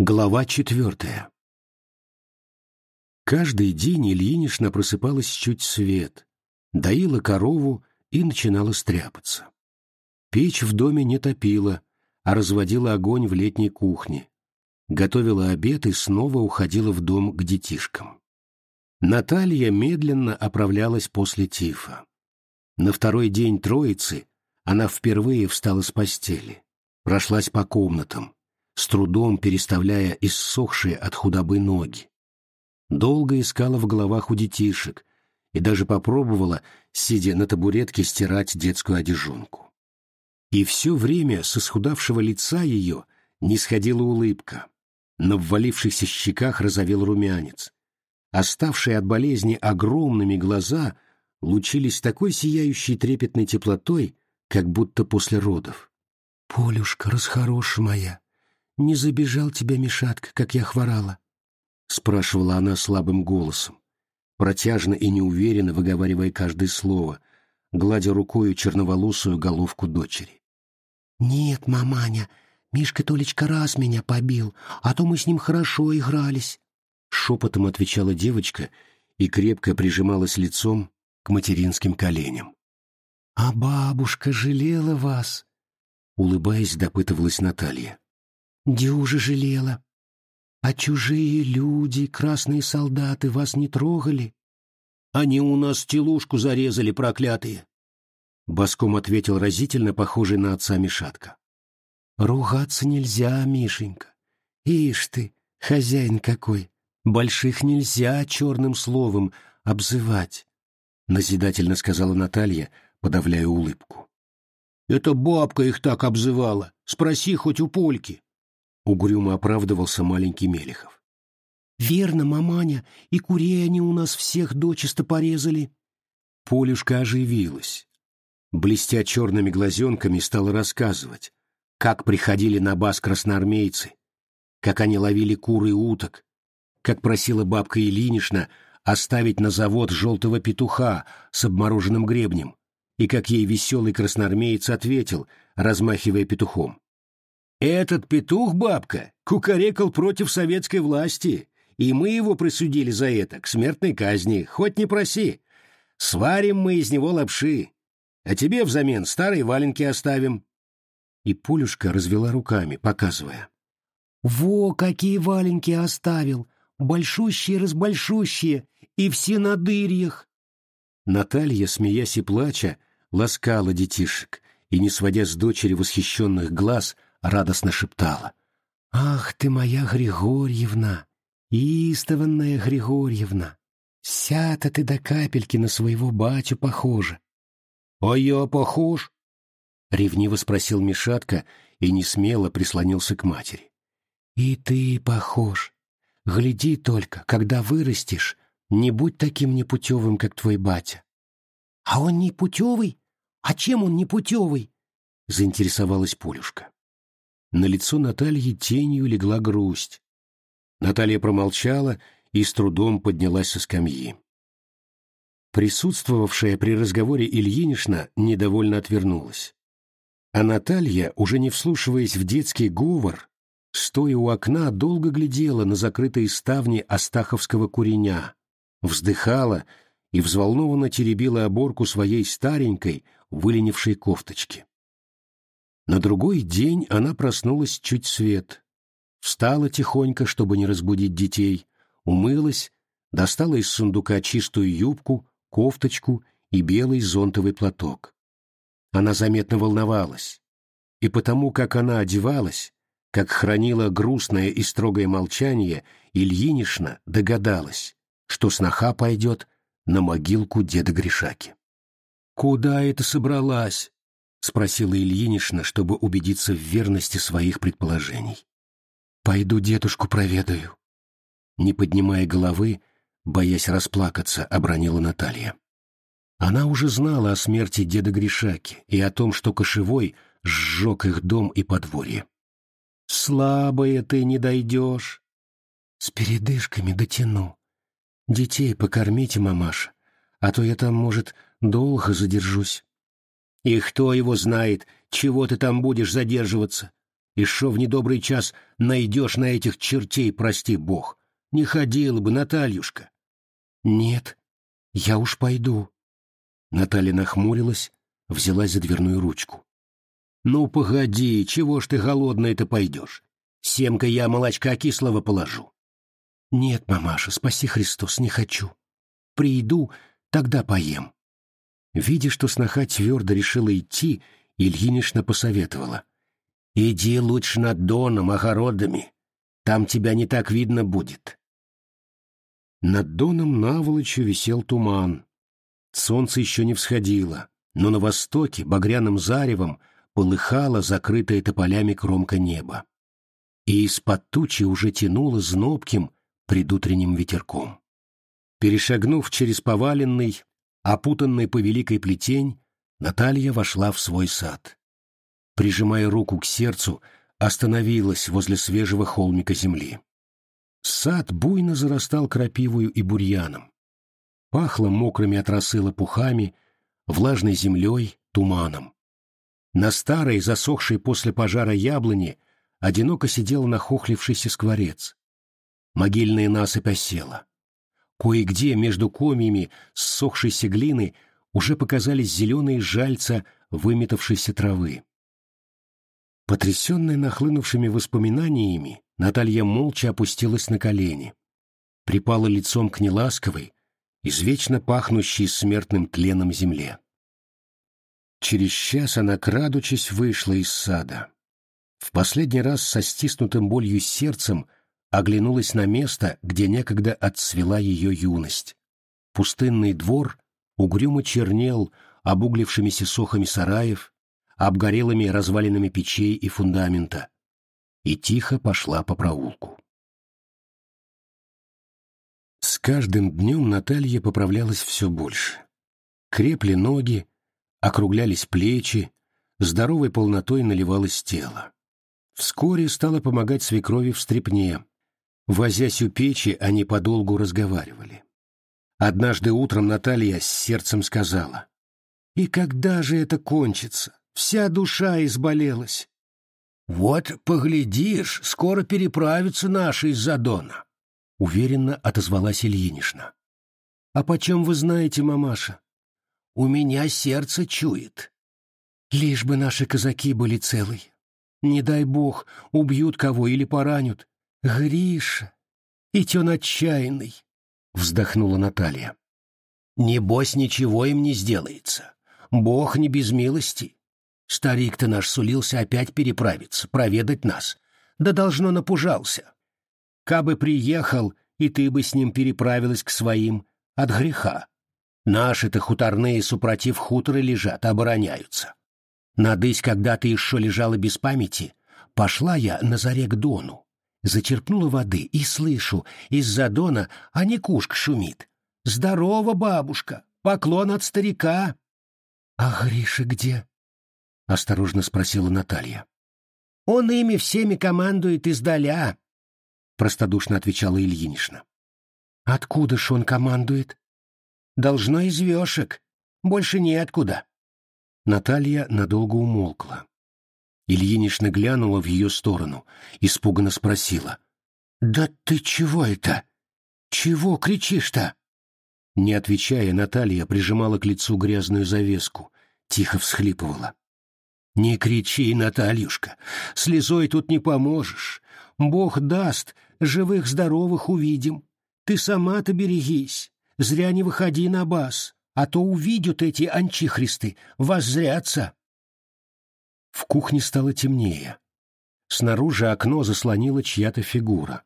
Глава четвертая Каждый день Ильинична просыпалась чуть свет, доила корову и начинала стряпаться. Печь в доме не топила, а разводила огонь в летней кухне. Готовила обед и снова уходила в дом к детишкам. Наталья медленно оправлялась после тифа. На второй день Троицы она впервые встала с постели, прошлась по комнатам, с трудом переставляя иссохшие от худобы ноги. Долго искала в головах у детишек и даже попробовала, сидя на табуретке, стирать детскую одежонку. И все время с исхудавшего лица ее не сходила улыбка. На ввалившихся щеках разовел румянец. Оставшие от болезни огромными глаза лучились такой сияющей трепетной теплотой, как будто после родов. «Полюшка, расхороша моя!» Не забежал тебя Мишатка, как я хворала? — спрашивала она слабым голосом, протяжно и неуверенно выговаривая каждое слово, гладя рукою черноволосую головку дочери. — Нет, маманя, Мишка Толечка раз меня побил, а то мы с ним хорошо игрались, — шепотом отвечала девочка и крепко прижималась лицом к материнским коленям. — А бабушка жалела вас? — улыбаясь, допытывалась Наталья. Дюжа жалела. А чужие люди, красные солдаты, вас не трогали? Они у нас телушку зарезали, проклятые. Боском ответил разительно похожий на отца Мишатка. Ругаться нельзя, Мишенька. Ишь ты, хозяин какой. Больших нельзя черным словом обзывать, назидательно сказала Наталья, подавляя улыбку. Это бабка их так обзывала. Спроси хоть у Польки. Угрюмо оправдывался маленький Мелехов. «Верно, маманя, и курей они у нас всех дочисто порезали». Полюшка оживилась. Блестя черными глазенками, стала рассказывать, как приходили на бас красноармейцы, как они ловили кур и уток, как просила бабка Ильинична оставить на завод желтого петуха с обмороженным гребнем, и как ей веселый красноармеец ответил, размахивая петухом. Этот петух, бабка, кукарекал против советской власти, и мы его присудили за это к смертной казни, хоть не проси. Сварим мы из него лапши, а тебе взамен старые валенки оставим. И Полюшка развела руками, показывая. Во, какие валенки оставил! Большущие-разбольшущие, и все на дырьях! Наталья, смеясь и плача, ласкала детишек, и, не сводя с дочери восхищенных глаз, — радостно шептала. «Ах ты моя Григорьевна, истованная Григорьевна! Ся-то ты до капельки на своего батю похожа!» «А я похож?» — ревниво спросил Мишатка и несмело прислонился к матери. «И ты похож. Гляди только, когда вырастешь, не будь таким непутевым, как твой батя». «А он не путевый? А чем он не путевый?» — заинтересовалась Полюшка. На лицо Натальи тенью легла грусть. Наталья промолчала и с трудом поднялась со скамьи. Присутствовавшая при разговоре Ильинична недовольно отвернулась. А Наталья, уже не вслушиваясь в детский говор, стоя у окна, долго глядела на закрытые ставни Астаховского куреня, вздыхала и взволнованно теребила оборку своей старенькой, выленившей кофточки. На другой день она проснулась чуть свет, встала тихонько, чтобы не разбудить детей, умылась, достала из сундука чистую юбку, кофточку и белый зонтовый платок. Она заметно волновалась, и потому, как она одевалась, как хранила грустное и строгое молчание, Ильинишна догадалась, что сноха пойдет на могилку деда Гришаки. «Куда это собралась?» — спросила Ильинична, чтобы убедиться в верности своих предположений. «Пойду дедушку проведаю». Не поднимая головы, боясь расплакаться, обронила Наталья. Она уже знала о смерти деда Гришаки и о том, что Кошевой сжег их дом и подворье. «Слабая ты не дойдешь». «С передышками дотяну. Детей покормите, мамаша, а то я там, может, долго задержусь». И кто его знает, чего ты там будешь задерживаться? И шо в недобрый час найдешь на этих чертей, прости бог. Не ходила бы, Натальюшка. Нет, я уж пойду. Наталья нахмурилась, взялась за дверную ручку. Ну, погоди, чего ж ты голодная-то пойдешь? Семка я молочка кислого положу. Нет, мамаша, спаси Христос, не хочу. Приду, тогда поем. Видя, что сноха твердо решила идти, Ильинична посоветовала. «Иди лучше над доном, огородами. Там тебя не так видно будет». Над доном наволочью висел туман. Солнце еще не всходило, но на востоке багряным заревом полыхала закрытая тополями кромка неба. И из-под тучи уже тянуло знобким предутренним ветерком. Перешагнув через поваленный, опутанный по великой плетень, Наталья вошла в свой сад. Прижимая руку к сердцу, остановилась возле свежего холмика земли. Сад буйно зарастал крапивою и бурьяном. Пахло мокрыми от росы лопухами, влажной землей, туманом. На старой, засохшей после пожара яблони, одиноко сидел нахохлившийся скворец. Могильная насыпь осела. Кое-где между комьями ссохшейся глины уже показались зеленые жальца выметавшейся травы. Потрясенная нахлынувшими воспоминаниями, Наталья молча опустилась на колени, припала лицом к неласковой, извечно пахнущей смертным тленом земле. Через час она, крадучись, вышла из сада. В последний раз со стиснутым болью сердцем оглянулась на место, где некогда отцвела ее юность. Пустынный двор угрюмо чернел обуглившимися сохами сараев, обгорелыми развалинами печей и фундамента, и тихо пошла по проулку. С каждым днем Наталья поправлялась все больше. Крепли ноги, округлялись плечи, здоровой полнотой наливалось тело. Вскоре стала помогать свекрови в стрепне. Возясь у печи, они подолгу разговаривали. Однажды утром Наталья с сердцем сказала, «И когда же это кончится? Вся душа изболелась». «Вот, поглядишь, скоро переправятся наши из-за Дона», — уверенно отозвалась Ильинишна. «А почем вы знаете, мамаша?» У меня сердце чует. Лишь бы наши казаки были целы. Не дай бог, убьют кого или поранят. Гриша, и он отчаянный, — вздохнула Наталья. Небось, ничего им не сделается. Бог не без милости. Старик-то наш сулился опять переправиться, проведать нас. Да должно напужался. Кабы приехал, и ты бы с ним переправилась к своим от греха. Наши-то хуторные супротив хутора лежат, обороняются. Надысь, когда ты еще лежала без памяти, пошла я на заре к дону. Зачерпнула воды и слышу, из-за дона Аникушка шумит. «Здорово, бабушка! Поклон от старика!» «А Гриша где?» — осторожно спросила Наталья. «Он ими всеми командует издаля», — простодушно отвечала Ильинична. «Откуда ж он командует?» Должно из вешек. Больше неоткуда. Наталья надолго умолкла. Ильинична глянула в ее сторону, испуганно спросила. «Да ты чего это? Чего кричишь-то?» Не отвечая, Наталья прижимала к лицу грязную завеску, тихо всхлипывала. «Не кричи, Натальюшка, слезой тут не поможешь. Бог даст, живых-здоровых увидим. Ты сама-то берегись. Зря не выходи на бас, а то увидят эти анчихристы, воззрятся. В кухне стало темнее. Снаружи окно заслонила чья-то фигура.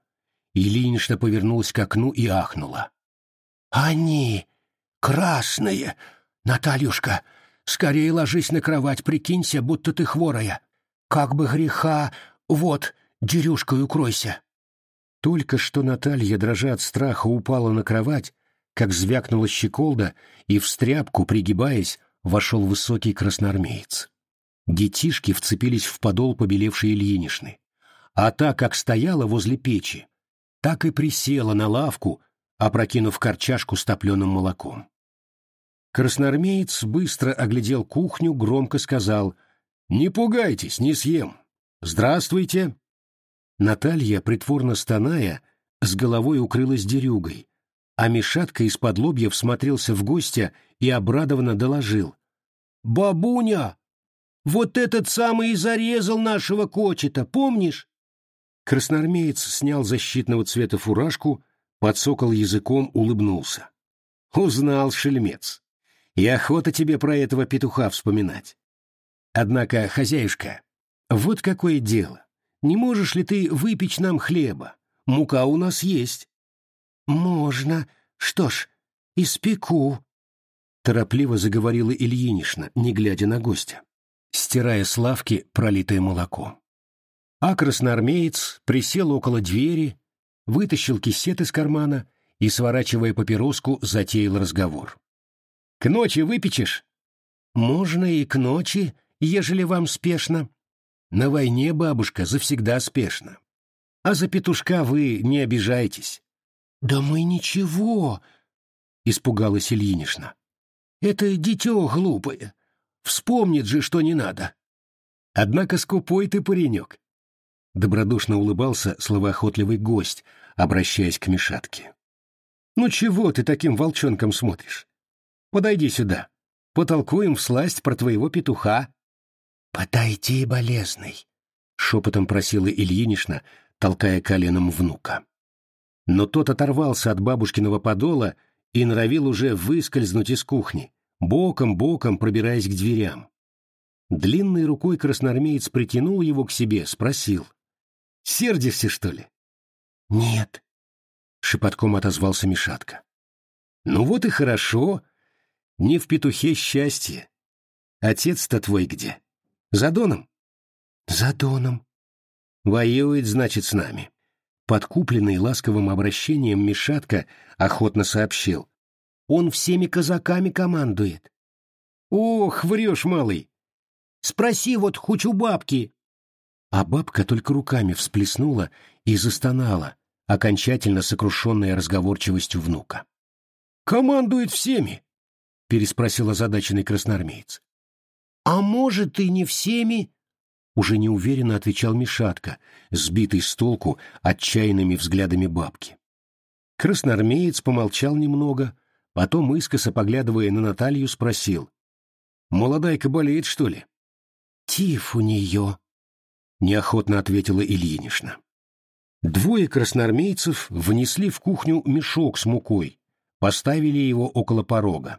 Ильинична повернулась к окну и ахнула. «Они! Красные! Натальюшка, скорее ложись на кровать, прикинься, будто ты хворая. Как бы греха, вот, дерюшкой укройся!» Только что Наталья, дрожа от страха, упала на кровать, как звякнула щеколда, и в стряпку, пригибаясь, вошел высокий красноармеец. Детишки вцепились в подол побелевшей Ильинишны. А та, как стояла возле печи, так и присела на лавку, опрокинув корчашку с топленым молоком. Красноармеец быстро оглядел кухню, громко сказал «Не пугайтесь, не съем. «Здравствуйте!» Наталья, притворно стоная, с головой укрылась дерюгой, а Мишатка из-под лобья всмотрелся в гостя и обрадованно доложил. «Бабуня! Вот этот самый и зарезал нашего кочета, помнишь?» Красноармеец снял защитного цвета фуражку, подсокал языком, улыбнулся. «Узнал, шельмец. И охота тебе про этого петуха вспоминать. Однако, хозяюшка, вот какое дело. Не можешь ли ты выпечь нам хлеба? Мука у нас есть». «Можно. Что ж, испеку», — торопливо заговорила Ильинишна, не глядя на гостя, стирая с лавки пролитое молоко. А красноармеец присел около двери, вытащил кисет из кармана и, сворачивая папироску, затеял разговор. «К ночи выпечешь?» «Можно и к ночи, ежели вам спешно». «На войне, бабушка, завсегда спешно. А за петушка вы не обижайтесь». «Да мы ничего», — испугалась Ильинишна. «Это дитё глупое. Вспомнит же, что не надо». «Однако скупой ты паренек», — добродушно улыбался словоохотливый гость, обращаясь к Мишатке. «Ну чего ты таким волчонком смотришь? Подойди сюда, потолкуем всласть про твоего петуха». «Подойди, болезный», — шепотом просила Ильинишна, толкая коленом внука но тот оторвался от бабушкиного подола и норовил уже выскользнуть из кухни, боком-боком пробираясь к дверям. Длинной рукой красноармеец притянул его к себе, спросил. «Сердишься, что ли?» «Нет», — шепотком отозвался Мишатка. «Ну вот и хорошо. Не в петухе счастье. Отец-то твой где? За Доном?» «За Доном». «Воюет, значит, с нами». Подкупленный ласковым обращением Мишатка охотно сообщил. «Он всеми казаками командует». «Ох, врешь, малый! Спроси вот хоть у бабки!» А бабка только руками всплеснула и застонала, окончательно сокрушенная разговорчивостью внука. «Командует всеми!» — переспросил озадаченный красноармеец. «А может, и не всеми?» уже неуверенно отвечал Мишатка, сбитый с толку отчаянными взглядами бабки. Красноармеец помолчал немного, потом, искоса поглядывая на Наталью, спросил. «Молодайка болеет, что ли?» «Тиф у нее», — неохотно ответила Ильинишна. Двое красноармейцев внесли в кухню мешок с мукой, поставили его около порога.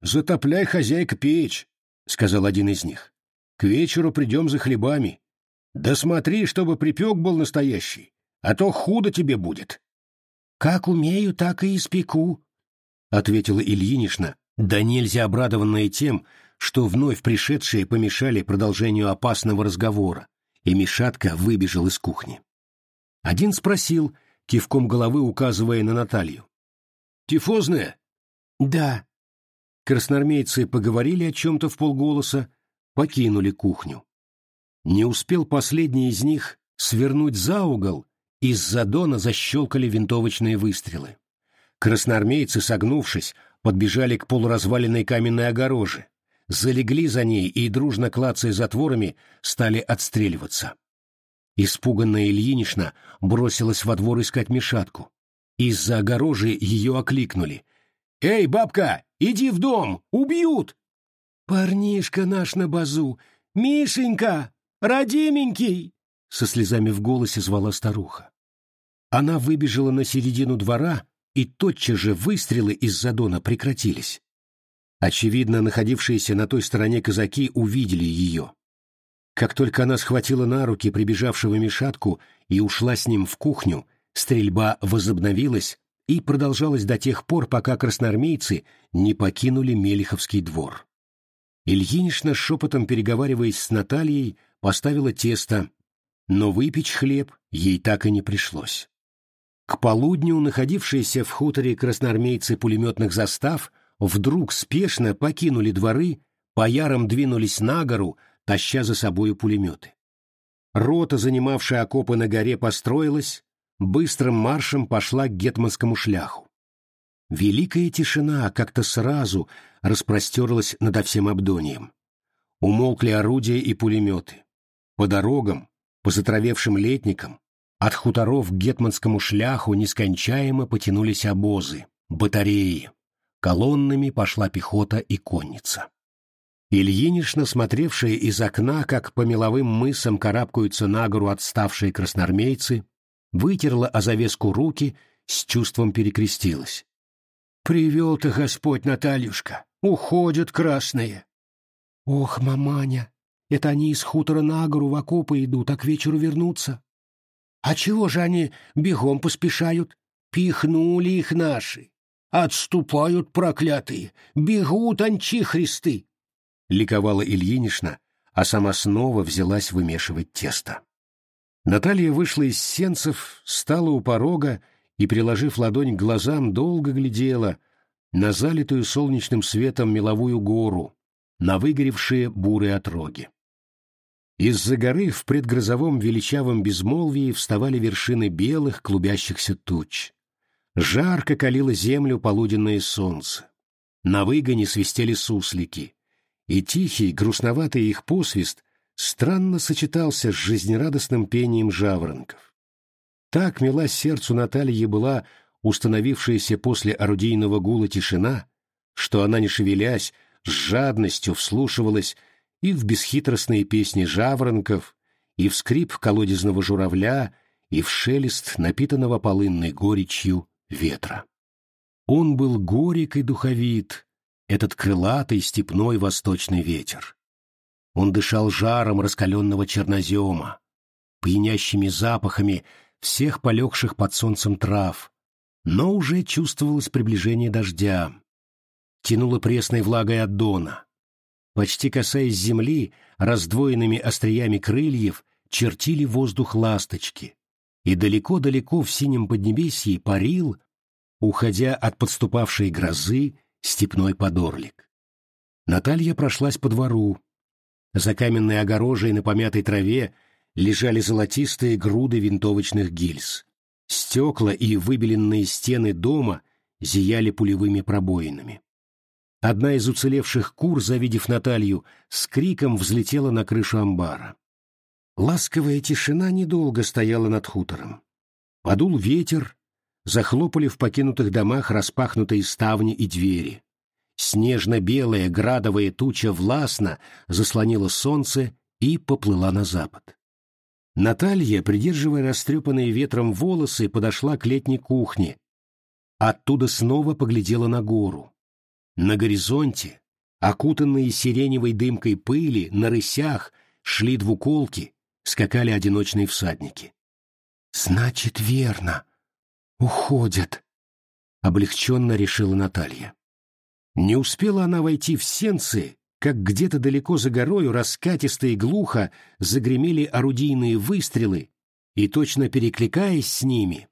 «Затопляй, хозяйка, печь», — сказал один из них. К вечеру придем за хлебами. Да смотри, чтобы припек был настоящий, а то худо тебе будет. — Как умею, так и испеку, — ответила Ильинишна, да нельзя обрадованная тем, что вновь пришедшие помешали продолжению опасного разговора, и Мишатка выбежал из кухни. Один спросил, кивком головы указывая на Наталью. «Тифозная?» «Да». Красноармейцы поговорили о чем-то в полголоса, покинули кухню. Не успел последний из них свернуть за угол, из задона защелкали винтовочные выстрелы. Красноармейцы, согнувшись, подбежали к полуразваленной каменной огороже, залегли за ней и, дружно клацая затворами, стали отстреливаться. Испуганная Ильинична бросилась во двор искать Мишатку. Из-за огорожи ее окликнули. «Эй, бабка, иди в дом! Убьют!» «Парнишка наш на базу! Мишенька! Родименький!» Со слезами в голосе звала старуха. Она выбежала на середину двора, и тотчас же выстрелы из задона прекратились. Очевидно, находившиеся на той стороне казаки увидели ее. Как только она схватила на руки прибежавшего Мишатку и ушла с ним в кухню, стрельба возобновилась и продолжалась до тех пор, пока красноармейцы не покинули Мелиховский двор. Ильинична, шепотом переговариваясь с Натальей, поставила тесто, но выпечь хлеб ей так и не пришлось. К полудню находившиеся в хуторе красноармейцы пулеметных застав вдруг спешно покинули дворы, по ярам двинулись на гору, таща за собою пулеметы. Рота, занимавшая окопы на горе, построилась, быстрым маршем пошла к гетманскому шляху. Великая тишина как-то сразу распростерлась над всем Абдонием. Умолкли орудия и пулеметы. По дорогам, По затравевшим летникам от хуторов к гетманскому шляху нескончаемо потянулись обозы, батареи. Колоннами пошла пехота и конница. Ильинишна, смотревшая из окна, как по меловым мысам карабкаются на гору отставшие красноармейцы, вытерла о завеску руки, с чувством перекрестилась. «Привел ты Господь, Натальюшка! Уходят красные!» «Ох, маманя, это они из хутора на гору в окопы идут, а к вечеру вернутся. А чего же они бегом поспешают? Пихнули их наши. Отступают проклятые, бегут анчихристы!» Ликовала Ильинишна, а сама снова взялась вымешивать тесто. Наталья вышла из сенцев, стала у порога и, приложив ладонь к глазам, долго глядела на залитую солнечным светом меловую гору, на выгоревшие бурые отроги. Из-за горы в предгрозовом величавом безмолвии вставали вершины белых клубящихся туч. Жарко калило землю полуденное солнце. На выгоне свистели суслики, и тихий, грустноватый их посвист странно сочетался с жизнерадостным пением жаворонков. Так мила сердцу Натальи была установившаяся после орудийного гула тишина, что она, не шевелясь, с жадностью вслушивалась и в бесхитростные песни жаворонков, и в скрип колодезного журавля, и в шелест напитанного полынной горечью ветра. Он был горек и духовит, этот крылатый степной восточный ветер. Он дышал жаром раскаленного чернозема, пьянящими запахами всех полегших под солнцем трав, но уже чувствовалось приближение дождя. Тянуло пресной влагой от дона. Почти касаясь земли, раздвоенными остриями крыльев чертили воздух ласточки, и далеко-далеко в синем поднебесье парил, уходя от подступавшей грозы, степной подорлик. Наталья прошлась по двору. За каменной огорожей на помятой траве лежали золотистые груды винтовочных гильз. Стекла и выбеленные стены дома зияли пулевыми пробоинами. Одна из уцелевших кур, завидев Наталью, с криком взлетела на крышу амбара. Ласковая тишина недолго стояла над хутором. Подул ветер, захлопали в покинутых домах распахнутые ставни и двери. Снежно-белая градовая туча властно заслонила солнце и поплыла на запад. Наталья, придерживая растрепанные ветром волосы, подошла к летней кухне. Оттуда снова поглядела на гору. На горизонте, окутанные сиреневой дымкой пыли, на рысях шли двуколки, скакали одиночные всадники. «Значит, верно. Уходят», — облегченно решила Наталья. Не успела она войти в сенцы, как где-то далеко за горою раскатисто и глухо загремели орудийные выстрелы, и, точно перекликаясь с ними,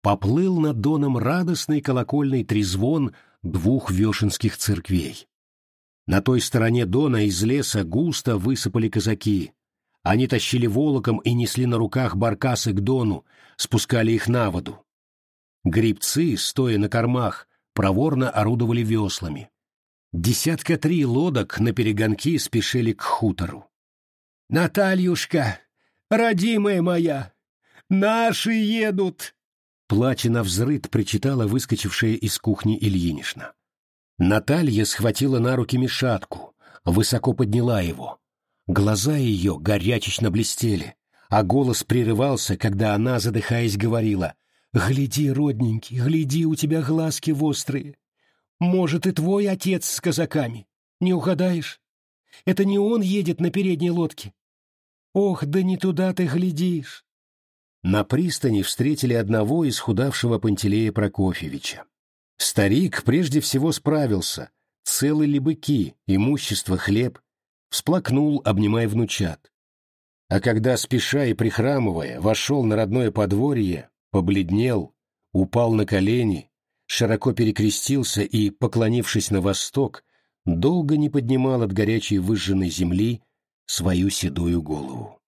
поплыл над доном радостный колокольный трезвон двух вешенских церквей. На той стороне Дона из леса густо высыпали казаки. Они тащили волоком и несли на руках баркасы к Дону, спускали их на воду. Грибцы, стоя на кормах, проворно орудовали веслами. Десятка три лодок на перегонки спешили к хутору. «Натальюшка, родимая моя, наши едут!» Плача на взрыд прочитала выскочившая из кухни Ильинишна. Наталья схватила на руки мешатку, высоко подняла его. Глаза ее горячечно блестели, а голос прерывался, когда она, задыхаясь, говорила «Гляди, родненький, гляди, у тебя глазки вострые. Может, и твой отец с казаками. Не угадаешь? Это не он едет на передней лодке. Ох, да не туда ты глядишь. На пристани встретили одного из худавшего Пантелея Прокофьевича. Старик прежде всего справился, целы ли быки, имущество, хлеб, всплакнул, обнимая внучат. А когда, спеша и прихрамывая, вошел на родное подворье, побледнел, упал на колени, широко перекрестился и, поклонившись на восток, долго не поднимал от горячей выжженной земли свою седую голову.